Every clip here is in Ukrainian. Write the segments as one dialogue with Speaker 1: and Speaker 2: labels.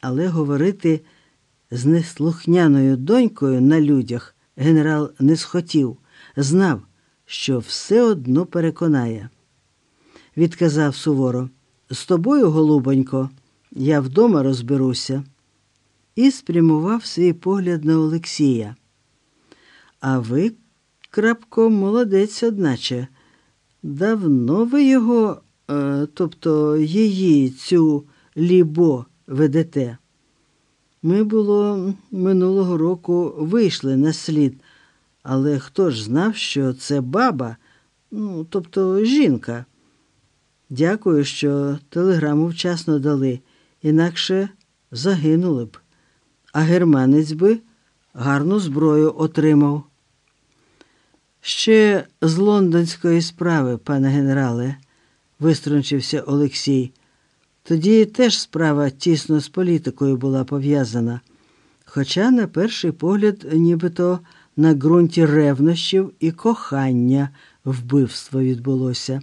Speaker 1: Але говорити з неслухняною донькою на людях генерал не схотів, знав, що все одно переконає. Відказав суворо, з тобою, голубонько, я вдома розберуся, і спрямував свій погляд на Олексія. А ви, крапко, молодець, одначе. Давно ви його, е, тобто її, цю лібо ведете. Ми, було, минулого року вийшли на слід, але хто ж знав, що це баба, ну, тобто жінка. Дякую, що телеграму вчасно дали, інакше загинули б, а германець би гарну зброю отримав. Ще з лондонської справи, пане генерале, виструнчився Олексій. Тоді теж справа тісно з політикою була пов'язана, хоча, на перший погляд, нібито на ґрунті ревнощів і кохання вбивство відбулося.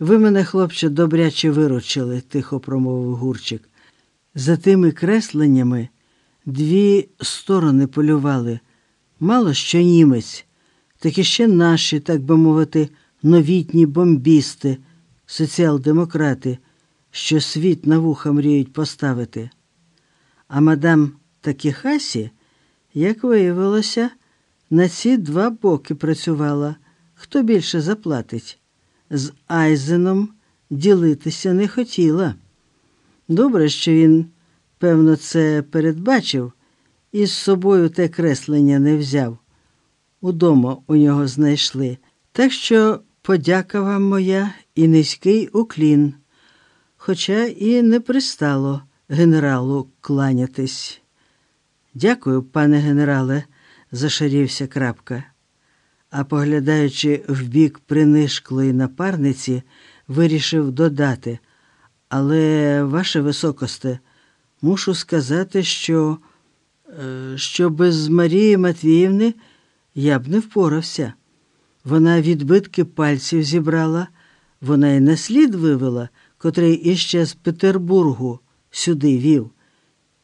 Speaker 1: Ви мене, хлопче, добряче виручили, тихо промовив Гурчик. За тими кресленнями дві сторони полювали. Мало що німець, так і ще наші, так би мовити, новітні бомбісти, соціал-демократи, що світ на вуха мріють поставити. А мадам Такіхасі, як виявилося, на ці два боки працювала. Хто більше заплатить? З Айзеном ділитися не хотіла. Добре, що він, певно, це передбачив і з собою те креслення не взяв. Удома у нього знайшли. Так що подяка вам моя і низький уклін, хоча і не пристало генералу кланятись. Дякую, пане генерале, зашарівся крапка. А поглядаючи в бік принишклої напарниці, вирішив додати. Але, ваше високосте, мушу сказати, що, е, що без Марії Матвіївни я б не впорався. Вона відбитки пальців зібрала, вона й на слід вивела, котрий іще з Петербургу сюди вів.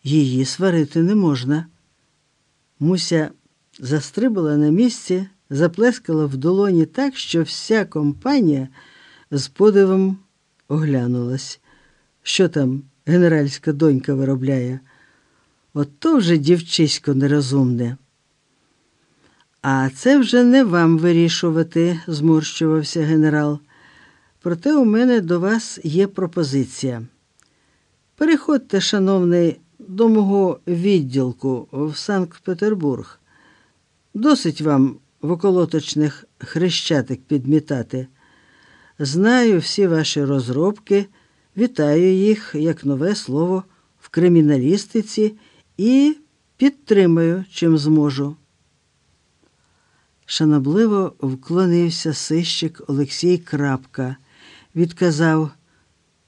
Speaker 1: Її сварити не можна. Муся застрибала на місці, заплескала в долоні так, що вся компанія з подивом оглянулась. Що там генеральська донька виробляє? От то вже дівчисько нерозумне. А це вже не вам вирішувати, зморщувався генерал. Проте у мене до вас є пропозиція. Переходьте, шановний, до мого відділку в Санкт-Петербург. Досить вам в околоточних хрещатик підмітати. Знаю всі ваші розробки, вітаю їх як нове слово в криміналістиці і підтримаю, чим зможу. Шанобливо вклонився сищик Олексій Крапка, відказав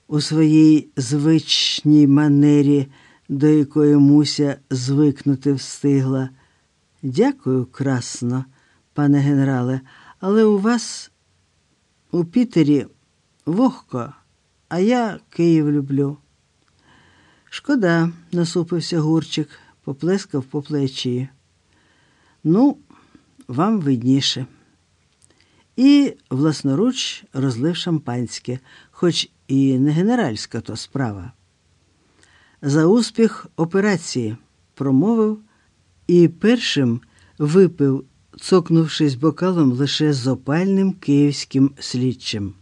Speaker 1: у своїй звичній манері, до якої Муся звикнути встигла. Дякую, красно, пане генерале, але у вас у Пітері вогко, а я Київ люблю. Шкода, насупився Гурчик, поплескав по плечі. Ну, вам видніше. І власноруч розлив шампанське, хоч і не генеральська то справа. За успіх операції промовив і першим випив, цокнувшись бокалом лише з опальним київським слідчим.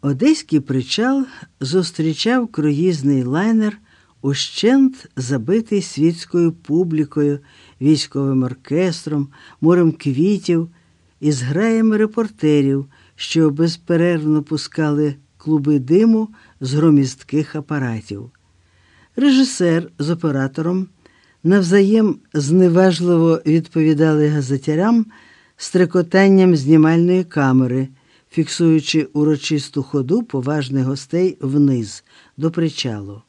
Speaker 1: Одеський причал зустрічав круїзний лайнер ущент забитий світською публікою, військовим оркестром, морем квітів і зграями репортерів, що безперервно пускали клуби диму з громістких апаратів. Режисер з оператором навзаєм зневажливо відповідали газетярям стрекотанням знімальної камери, фіксуючи урочисту ходу поважних гостей вниз до причалу.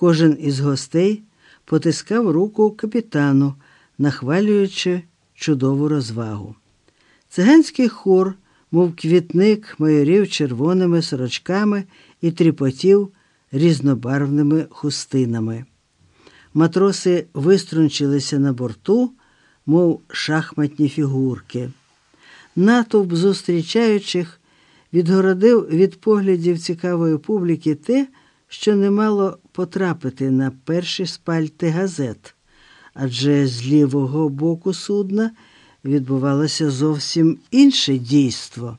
Speaker 1: Кожен із гостей потискав руку капітану, нахвалюючи чудову розвагу. Циганський хор, мов квітник, майорів червоними сорочками і тріпотів різнобарвними хустинами. Матроси виструнчилися на борту, мов шахматні фігурки. Натовп зустрічаючих відгородив від поглядів цікавої публіки те, що не мало потрапити на перші спальти газет, адже з лівого боку судна відбувалося зовсім інше дійство.